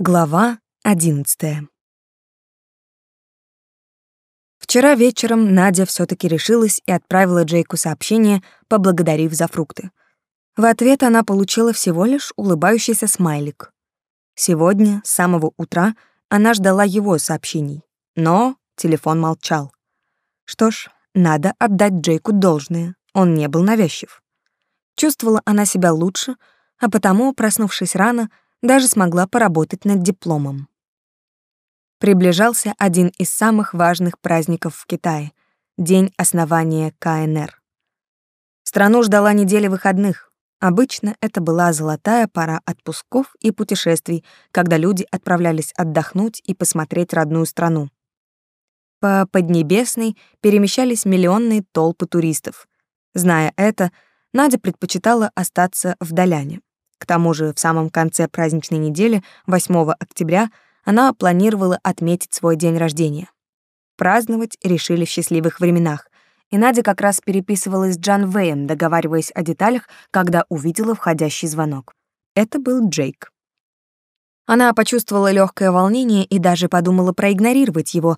Глава одиннадцатая. Вчера вечером Надя все таки решилась и отправила Джейку сообщение, поблагодарив за фрукты. В ответ она получила всего лишь улыбающийся смайлик. Сегодня, с самого утра, она ждала его сообщений, но телефон молчал. Что ж, надо отдать Джейку должное, он не был навязчив. Чувствовала она себя лучше, а потому, проснувшись рано, даже смогла поработать над дипломом. Приближался один из самых важных праздников в Китае — День основания КНР. Страну ждала неделя выходных. Обычно это была золотая пора отпусков и путешествий, когда люди отправлялись отдохнуть и посмотреть родную страну. По Поднебесной перемещались миллионные толпы туристов. Зная это, Надя предпочитала остаться в Доляне. К тому же в самом конце праздничной недели, 8 октября, она планировала отметить свой день рождения. Праздновать решили в счастливых временах, и Надя как раз переписывалась с Джан Вэем, договариваясь о деталях, когда увидела входящий звонок. Это был Джейк. Она почувствовала легкое волнение и даже подумала проигнорировать его,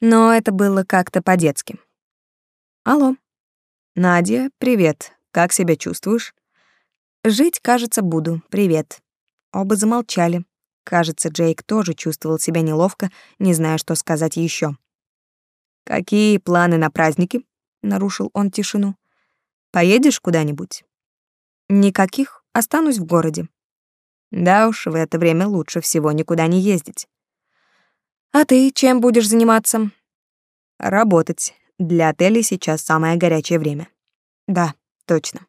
но это было как-то по-детски. «Алло». «Надя, привет. Как себя чувствуешь?» Жить, кажется, буду. Привет. Оба замолчали. Кажется, Джейк тоже чувствовал себя неловко, не зная, что сказать еще. Какие планы на праздники? нарушил он тишину. Поедешь куда-нибудь? Никаких, останусь в городе. Да уж, в это время лучше всего никуда не ездить. А ты чем будешь заниматься? Работать. Для отелей сейчас самое горячее время. Да, точно.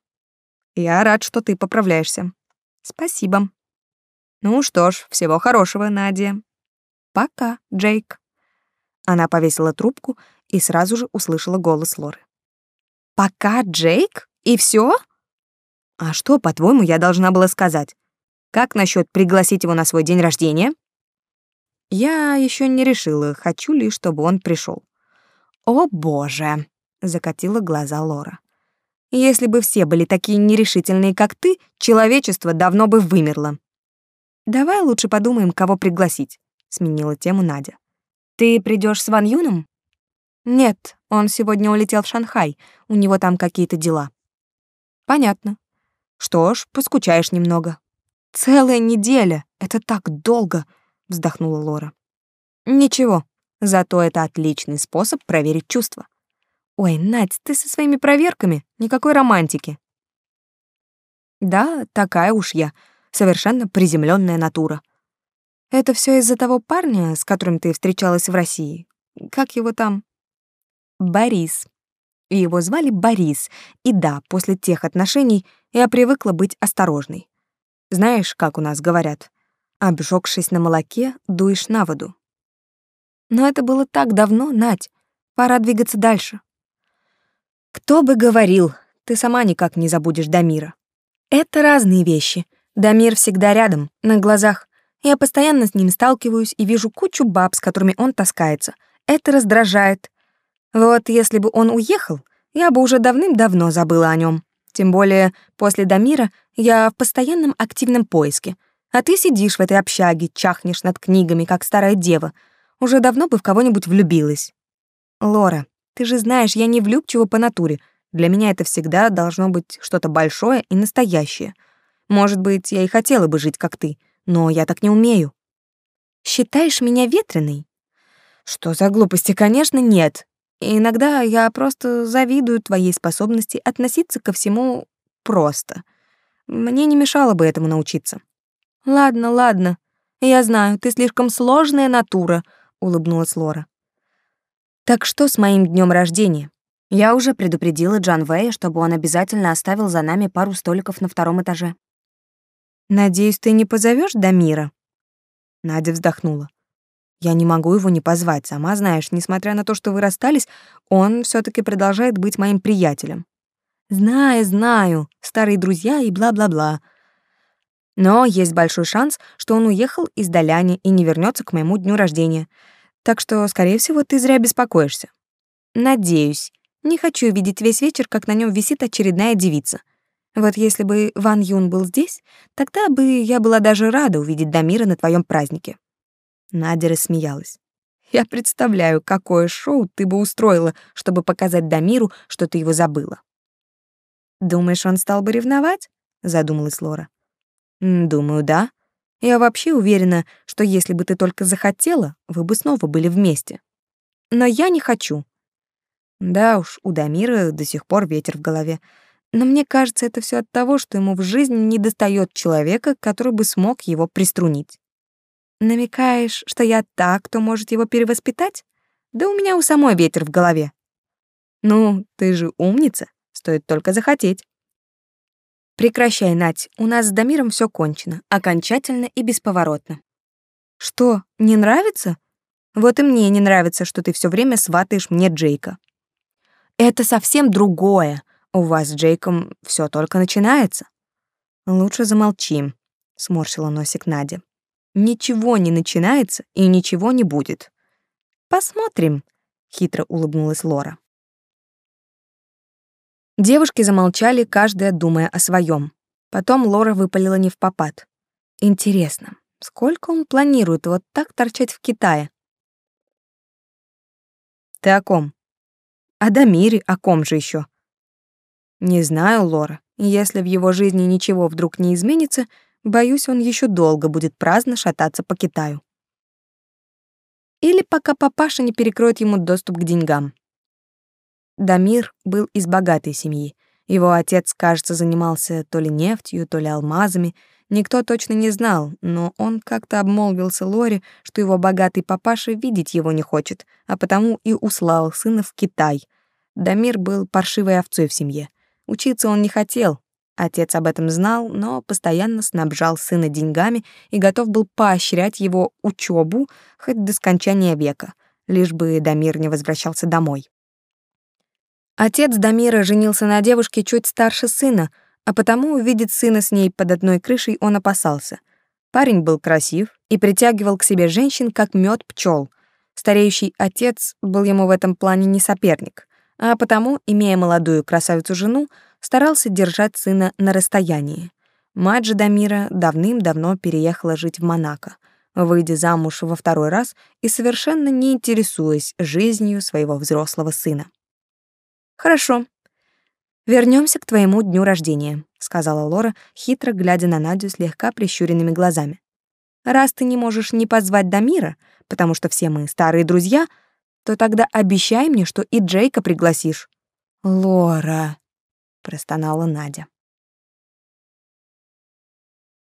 Я рад, что ты поправляешься. Спасибо. Ну что ж, всего хорошего, Надя. Пока, Джейк. Она повесила трубку и сразу же услышала голос Лоры. Пока, Джейк? И все? А что, по-твоему, я должна была сказать? Как насчет пригласить его на свой день рождения? Я еще не решила, хочу ли, чтобы он пришел. О, боже, закатила глаза Лора. Если бы все были такие нерешительные, как ты, человечество давно бы вымерло. Давай лучше подумаем, кого пригласить, сменила тему Надя. Ты придешь с Ван Юном? Нет, он сегодня улетел в Шанхай, у него там какие-то дела. Понятно. Что ж, поскучаешь немного. Целая неделя, это так долго, вздохнула Лора. Ничего, зато это отличный способ проверить чувства. Ой, Надь, ты со своими проверками, никакой романтики. Да, такая уж я, совершенно приземленная натура. Это все из-за того парня, с которым ты встречалась в России. Как его там? Борис. Его звали Борис. И да, после тех отношений я привыкла быть осторожной. Знаешь, как у нас говорят? Обжёгшись на молоке, дуешь на воду. Но это было так давно, Надь. Пора двигаться дальше. Кто бы говорил, ты сама никак не забудешь Дамира. Это разные вещи. Дамир всегда рядом, на глазах. Я постоянно с ним сталкиваюсь и вижу кучу баб, с которыми он таскается. Это раздражает. Вот если бы он уехал, я бы уже давным-давно забыла о нем. Тем более после Дамира я в постоянном активном поиске. А ты сидишь в этой общаге, чахнешь над книгами, как старая дева. Уже давно бы в кого-нибудь влюбилась. Лора, ты же знаешь, я не влюбчива по натуре. Для меня это всегда должно быть что-то большое и настоящее. Может быть, я и хотела бы жить как ты, но я так не умею. Считаешь меня ветреной? Что за глупости? Конечно, нет. Иногда я просто завидую твоей способности относиться ко всему просто. Мне не мешало бы этому научиться. Ладно, ладно. Я знаю, ты слишком сложная натура, улыбнулась Лора. Так что с моим днем рождения? Я уже предупредила Джан Вэя, чтобы он обязательно оставил за нами пару столиков на втором этаже. Надеюсь, ты не позовешь Дамира? Надя вздохнула. Я не могу его не позвать, сама знаешь, несмотря на то, что вы расстались, он все таки продолжает быть моим приятелем. Знаю, знаю, старые друзья и бла-бла-бла. Но есть большой шанс, что он уехал из Доляни и не вернется к моему дню рождения. Так что, скорее всего, ты зря беспокоишься. Надеюсь. Не хочу видеть весь вечер, как на нем висит очередная девица. Вот если бы Ван Юн был здесь, тогда бы я была даже рада увидеть Дамира на твоем празднике. Надя рассмеялась. Я представляю, какое шоу ты бы устроила, чтобы показать Дамиру, что ты его забыла. Думаешь, он стал бы ревновать? задумалась Лора. Думаю, да. Я вообще уверена, что если бы ты только захотела, вы бы снова были вместе. Но я не хочу. Да уж, у Дамира до сих пор ветер в голове. Но мне кажется, это все от того, что ему в жизни недостает человека, который бы смог его приструнить. Намекаешь, что я так, кто может его перевоспитать? Да у меня у самой ветер в голове. Ну, ты же умница, стоит только захотеть. Прекращай, Нать, у нас с Дамиром все кончено, окончательно и бесповоротно. Что, не нравится? Вот и мне не нравится, что ты все время сватаешь мне Джейка. Это совсем другое. У вас с Джейком все только начинается. Лучше замолчим, сморщила носик Надя. Ничего не начинается и ничего не будет. Посмотрим, хитро улыбнулась Лора. Девушки замолчали, каждая думая о своем. Потом Лора выпалила не в попад. Интересно, сколько он планирует вот так торчать в Китае? Ты о ком? О Дамире, о ком же еще? Не знаю, Лора. Если в его жизни ничего вдруг не изменится, боюсь, он еще долго будет праздно шататься по Китаю. Или пока папаша не перекроет ему доступ к деньгам. Дамир был из богатой семьи. Его отец, кажется, занимался то ли нефтью, то ли алмазами. Никто точно не знал, но он как-то обмолвился Лоре, что его богатый папаша видеть его не хочет, а потому и услал сына в Китай. Дамир был паршивой овцой в семье. Учиться он не хотел. Отец об этом знал, но постоянно снабжал сына деньгами и готов был поощрять его учебу хоть до скончания века, лишь бы Дамир не возвращался домой. Отец Дамира женился на девушке чуть старше сына, а потому увидеть сына с ней под одной крышей он опасался. Парень был красив и притягивал к себе женщин, как мед пчел. Стареющий отец был ему в этом плане не соперник, а потому, имея молодую красавицу-жену, старался держать сына на расстоянии. Мать же Дамира давным-давно переехала жить в Монако, выйдя замуж во второй раз и совершенно не интересуясь жизнью своего взрослого сына. Хорошо. Вернемся к твоему дню рождения, сказала Лора, хитро глядя на Надю слегка прищуренными глазами. Раз ты не можешь не позвать Дамира, потому что все мы старые друзья, то тогда обещай мне, что и Джейка пригласишь. Лора, простонала Надя.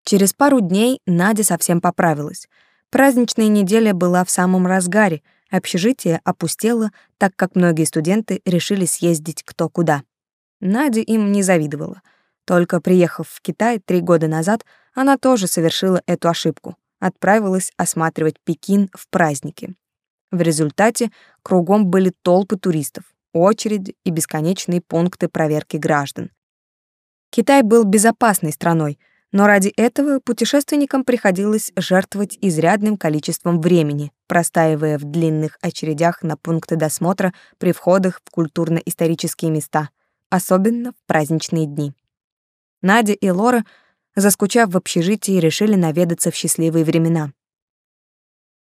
Через пару дней Надя совсем поправилась. Праздничная неделя была в самом разгаре, Общежитие опустело, так как многие студенты решили съездить кто куда. Надя им не завидовала. Только приехав в Китай три года назад, она тоже совершила эту ошибку. Отправилась осматривать Пекин в праздники. В результате кругом были толпы туристов, очереди и бесконечные пункты проверки граждан. Китай был безопасной страной, но ради этого путешественникам приходилось жертвовать изрядным количеством времени, простаивая в длинных очередях на пункты досмотра при входах в культурно-исторические места, особенно в праздничные дни. Надя и Лора, заскучав в общежитии, решили наведаться в счастливые времена.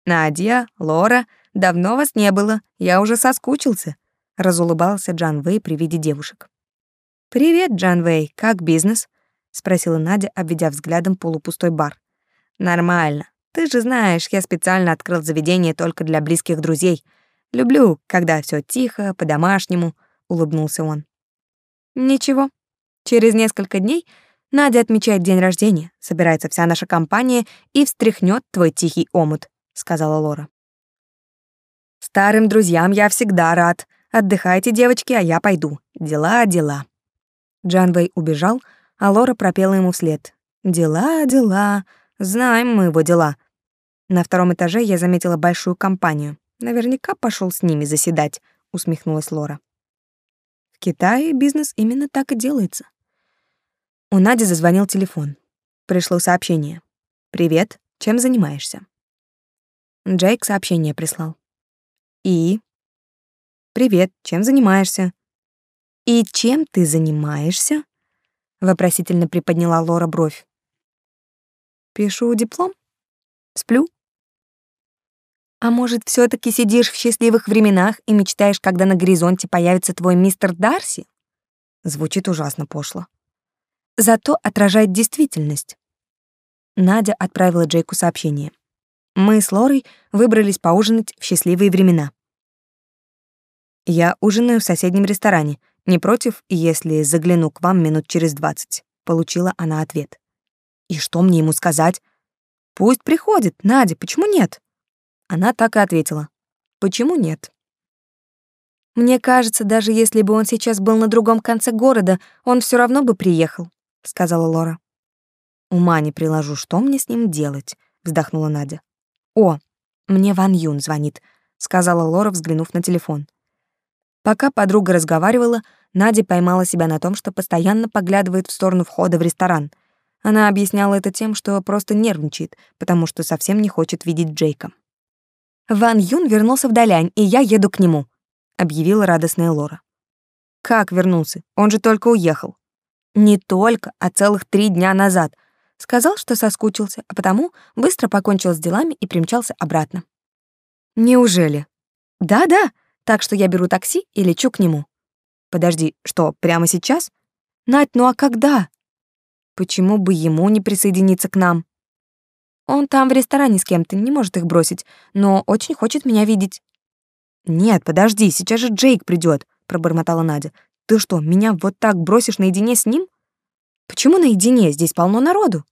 «Надя, Лора, давно вас не было, я уже соскучился», — разулыбался Джан Вэй при виде девушек. «Привет, Джан Вэй, как бизнес?» Спросила Надя, обведя взглядом полупустой бар. Нормально. Ты же знаешь, я специально открыл заведение только для близких друзей. Люблю, когда все тихо, по-домашнему, улыбнулся он. Ничего. Через несколько дней Надя отмечает день рождения, собирается вся наша компания и встряхнет твой тихий омут, сказала Лора. Старым друзьям я всегда рад. Отдыхайте, девочки, а я пойду. Дела, дела. Джанвей убежал, а Лора пропела ему вслед. «Дела, дела, знаем мы его дела». На втором этаже я заметила большую компанию. Наверняка пошел с ними заседать, усмехнулась Лора. В Китае бизнес именно так и делается. У Нади зазвонил телефон. Пришло сообщение. «Привет, чем занимаешься?» Джейк сообщение прислал. «И?» «Привет, чем занимаешься?» «И чем ты занимаешься?» Вопросительно приподняла Лора бровь. Пишу диплом? Сплю? А может, все таки сидишь в счастливых временах и мечтаешь, когда на горизонте появится твой мистер Дарси? Звучит ужасно пошло. Зато отражает действительность. Надя отправила Джейку сообщение. Мы с Лорой выбрались поужинать в счастливые времена. Я ужинаю в соседнем ресторане. Не против, если загляну к вам минут через двадцать. Получила она ответ. И что мне ему сказать? Пусть приходит, Надя, почему нет? Она так и ответила. Почему нет? Мне кажется, даже если бы он сейчас был на другом конце города, он все равно бы приехал, сказала Лора. Ума не приложу, что мне с ним делать, вздохнула Надя. О, мне Ван Юн звонит, сказала Лора, взглянув на телефон. Пока подруга разговаривала, Надя поймала себя на том, что постоянно поглядывает в сторону входа в ресторан. Она объясняла это тем, что просто нервничает, потому что совсем не хочет видеть Джейка. «Ван Юн вернулся в Далянь, и я еду к нему», — объявила радостная Лора. «Как вернулся? Он же только уехал». «Не только, а целых три дня назад. Сказал, что соскучился, а потому быстро покончил с делами и примчался обратно». «Неужели?» «Да-да», так что я беру такси и лечу к нему. Подожди, что, прямо сейчас? Надь, ну а когда? Почему бы ему не присоединиться к нам? Он там в ресторане с кем-то, не может их бросить, но очень хочет меня видеть. Нет, подожди, сейчас же Джейк придет, пробормотала Надя. Ты что, меня вот так бросишь наедине с ним? Почему наедине? Здесь полно народу.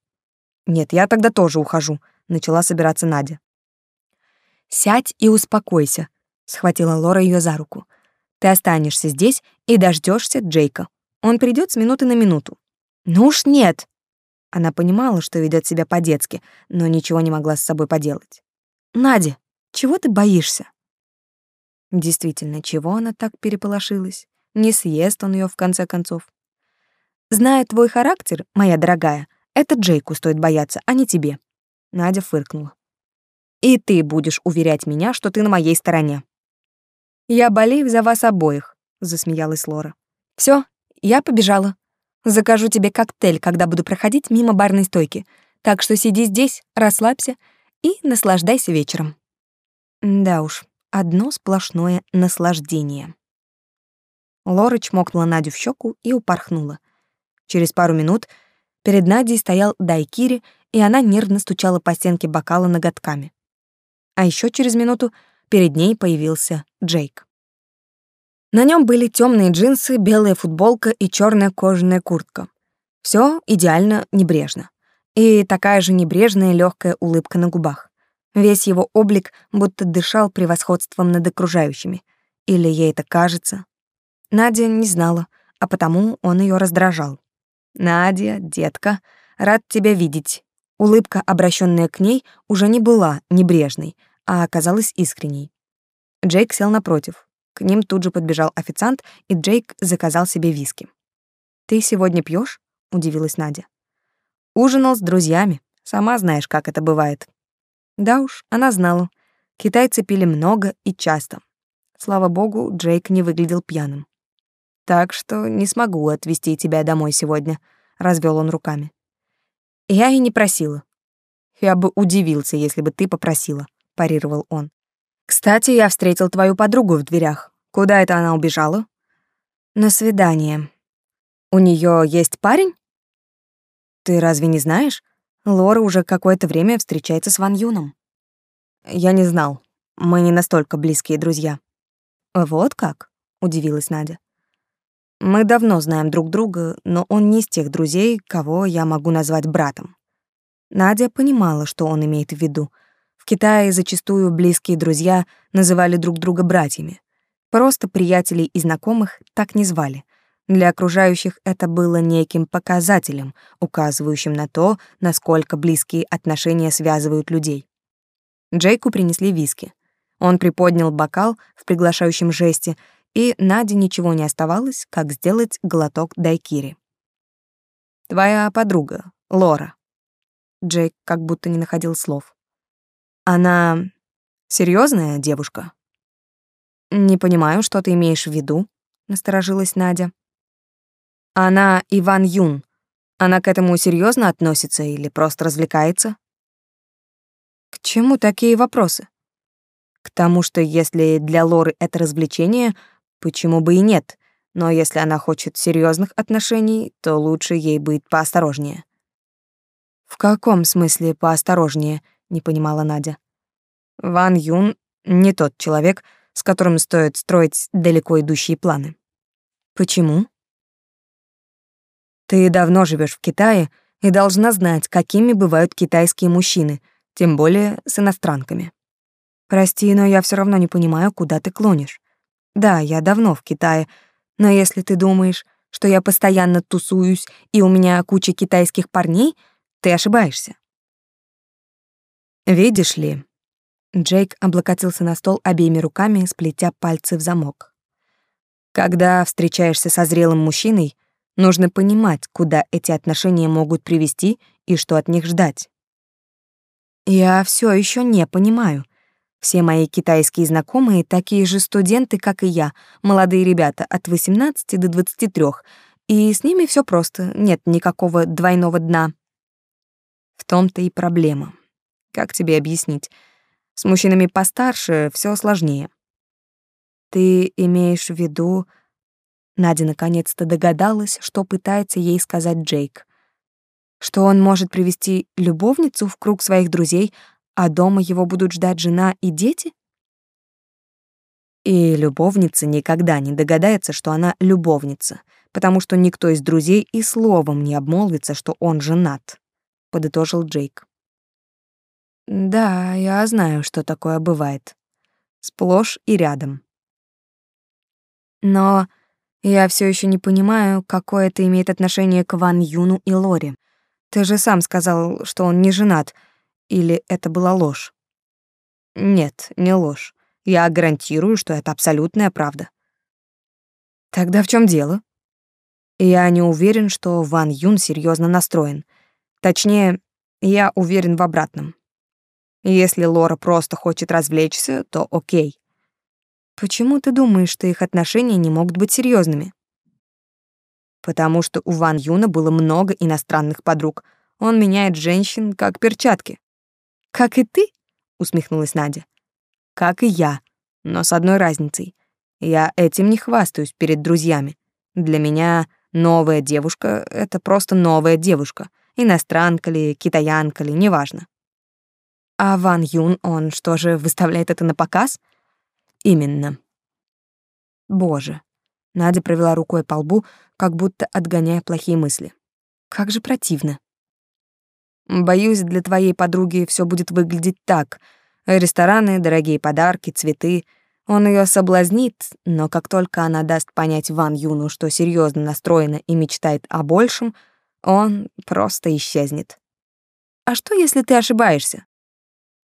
Нет, я тогда тоже ухожу, начала собираться Надя. Сядь и успокойся схватила Лора ее за руку. Ты останешься здесь и дождешься Джейка. Он придет с минуты на минуту. Ну уж нет. Она понимала, что ведет себя по-детски, но ничего не могла с собой поделать. Надя, чего ты боишься? Действительно, чего она так переполошилась? Не съест он ее в конце концов. Зная твой характер, моя дорогая, это Джейку стоит бояться, а не тебе. Надя фыркнула. И ты будешь уверять меня, что ты на моей стороне. Я болею за вас обоих, засмеялась Лора. Все, я побежала. Закажу тебе коктейль, когда буду проходить мимо барной стойки. Так что сиди здесь, расслабься и наслаждайся вечером. Да уж, одно сплошное наслаждение. Лора чмокнула Надю в щеку и упорхнула. Через пару минут перед Надей стоял Дайкири, и она нервно стучала по стенке бокала ноготками. А еще через минуту перед ней появился Джейк. На нем были темные джинсы, белая футболка и черная кожаная куртка. Все идеально небрежно. И такая же небрежная легкая улыбка на губах. Весь его облик будто дышал превосходством над окружающими. Или ей это кажется? Надя не знала, а потому он ее раздражал. «Надя, детка, рад тебя видеть». Улыбка, обращенная к ней, уже не была небрежной, а оказалась искренней. Джейк сел напротив. К ним тут же подбежал официант, и Джейк заказал себе виски. «Ты сегодня пьешь? удивилась Надя. «Ужинал с друзьями. Сама знаешь, как это бывает». Да уж, она знала. Китайцы пили много и часто. Слава богу, Джейк не выглядел пьяным. «Так что не смогу отвезти тебя домой сегодня», — развел он руками. «Я и не просила. Я бы удивился, если бы ты попросила парировал он. Кстати, я встретил твою подругу в дверях. Куда это она убежала? На свидание. У нее есть парень? Ты разве не знаешь? Лора уже какое-то время встречается с Ван Юном. Я не знал. Мы не настолько близкие друзья. Вот как? удивилась Надя. Мы давно знаем друг друга, но он не из тех друзей, кого я могу назвать братом. Надя понимала, что он имеет в виду, в Китае зачастую близкие друзья называли друг друга братьями. Просто приятелей и знакомых так не звали. Для окружающих это было неким показателем, указывающим на то, насколько близкие отношения связывают людей. Джейку принесли виски. Он приподнял бокал в приглашающем жесте, и Наде ничего не оставалось, как сделать глоток дайкири. «Твоя подруга, Лора». Джейк как будто не находил слов. Она серьезная девушка? Не понимаю, что ты имеешь в виду, насторожилась Надя. Она Иван Юн, Она к этому серьезно относится или просто развлекается? К чему такие вопросы? К тому, что если для Лоры это развлечение, почему бы и нет? Но если она хочет серьезных отношений, то лучше ей быть поосторожнее. В каком смысле поосторожнее? Не понимала Надя. Ван Юн не тот человек, с которым стоит строить далеко идущие планы. Почему? Ты давно живешь в Китае и должна знать, какими бывают китайские мужчины, тем более с иностранками. Прости, но я все равно не понимаю, куда ты клонишь. Да, я давно в Китае, но если ты думаешь, что я постоянно тусуюсь и у меня куча китайских парней, ты ошибаешься. Видишь ли, Джейк облокотился на стол обеими руками, сплетя пальцы в замок. Когда встречаешься со зрелым мужчиной, нужно понимать, куда эти отношения могут привести и что от них ждать. Я все еще не понимаю. Все мои китайские знакомые такие же студенты, как и я, молодые ребята от 18 до 23, и с ними все просто, нет никакого двойного дна. В том-то и проблема. Как тебе объяснить? С мужчинами постарше все сложнее. Ты имеешь в виду... Надя наконец-то догадалась, что пытается ей сказать Джейк. Что он может привести любовницу в круг своих друзей, а дома его будут ждать жена и дети? И любовница никогда не догадается, что она любовница, потому что никто из друзей и словом не обмолвится, что он женат, подытожил Джейк. Да, я знаю, что такое бывает. Сплошь и рядом. Но я все еще не понимаю, какое это имеет отношение к Ван Юну и Лори. Ты же сам сказал, что он не женат. Или это была ложь? Нет, не ложь. Я гарантирую, что это абсолютная правда. Тогда в чем дело? Я не уверен, что Ван Юн серьезно настроен. Точнее, я уверен в обратном. Если Лора просто хочет развлечься, то окей. Почему ты думаешь, что их отношения не могут быть серьезными? Потому что у Ван Юна было много иностранных подруг. Он меняет женщин как перчатки. Как и ты? усмехнулась Надя. Как и я, но с одной разницей. Я этим не хвастаюсь перед друзьями. Для меня новая девушка — это просто новая девушка. Иностранка ли, китаянка ли, неважно. А Ван Юн, он что же, выставляет это на показ? Именно. Боже. Надя провела рукой по лбу, как будто отгоняя плохие мысли. Как же противно. Боюсь, для твоей подруги все будет выглядеть так. Рестораны, дорогие подарки, цветы. Он ее соблазнит, но как только она даст понять Ван Юну, что серьезно настроена и мечтает о большем, он просто исчезнет. А что, если ты ошибаешься?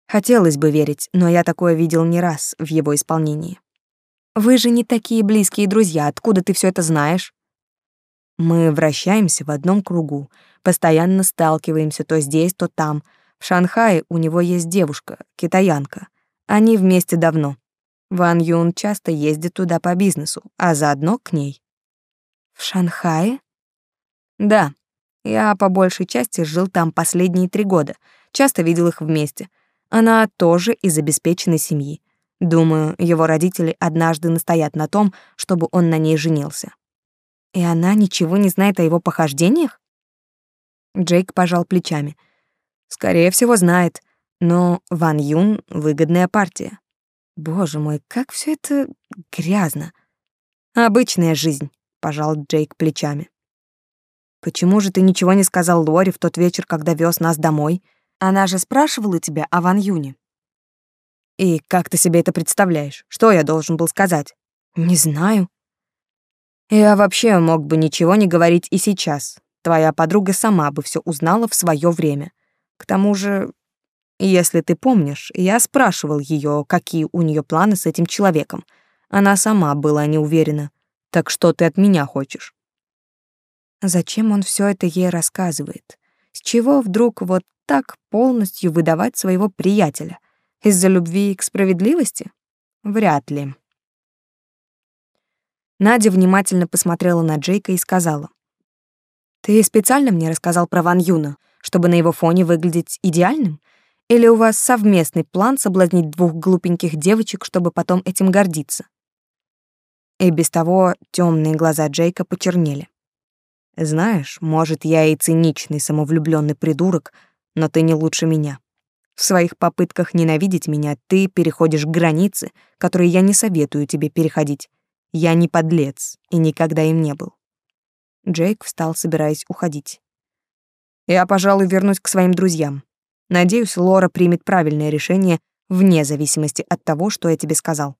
Хотелось бы верить, но я такое видел не раз в его исполнении. Вы же не такие близкие друзья, откуда ты все это знаешь? Мы вращаемся в одном кругу, постоянно сталкиваемся то здесь, то там. В Шанхае у него есть девушка, китаянка. Они вместе давно. Ван Юн часто ездит туда по бизнесу, а заодно к ней. В Шанхае? Да. Я по большей части жил там последние три года. Часто видел их вместе. Она тоже из обеспеченной семьи. Думаю, его родители однажды настоят на том, чтобы он на ней женился. И она ничего не знает о его похождениях? Джейк пожал плечами. Скорее всего, знает, но Ван Юн — выгодная партия. Боже мой, как все это грязно. Обычная жизнь, пожал Джейк плечами. Почему же ты ничего не сказал Лори в тот вечер, когда вез нас домой? Она же спрашивала тебя о Ван Юне. И как ты себе это представляешь? Что я должен был сказать? Не знаю. Я вообще мог бы ничего не говорить и сейчас. Твоя подруга сама бы все узнала в свое время. К тому же, если ты помнишь, я спрашивал ее, какие у нее планы с этим человеком. Она сама была не уверена. Так что ты от меня хочешь? Зачем он все это ей рассказывает? С чего вдруг вот так полностью выдавать своего приятеля? Из-за любви к справедливости? Вряд ли. Надя внимательно посмотрела на Джейка и сказала. Ты специально мне рассказал про Ван Юна, чтобы на его фоне выглядеть идеальным? Или у вас совместный план соблазнить двух глупеньких девочек, чтобы потом этим гордиться? И без того темные глаза Джейка почернели. Знаешь, может, я и циничный, самовлюбленный придурок, но ты не лучше меня. В своих попытках ненавидеть меня ты переходишь границы, которые я не советую тебе переходить. Я не подлец и никогда им не был. Джейк встал, собираясь уходить. Я, пожалуй, вернусь к своим друзьям. Надеюсь, Лора примет правильное решение вне зависимости от того, что я тебе сказал.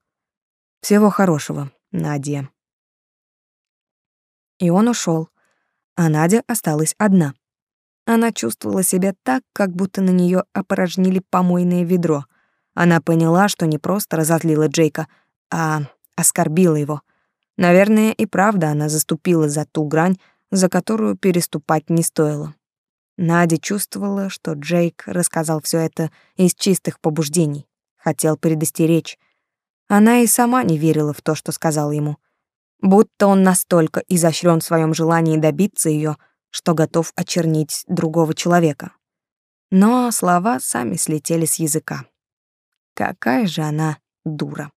Всего хорошего, Надя. И он ушел, а Надя осталась одна. Она чувствовала себя так, как будто на нее опорожнили помойное ведро. Она поняла, что не просто разозлила Джейка, а оскорбила его. Наверное, и правда она заступила за ту грань, за которую переступать не стоило. Надя чувствовала, что Джейк рассказал все это из чистых побуждений, хотел предостеречь. Она и сама не верила в то, что сказал ему будто он настолько изощрен в своем желании добиться ее, что готов очернить другого человека. Но слова сами слетели с языка. Какая же она дура.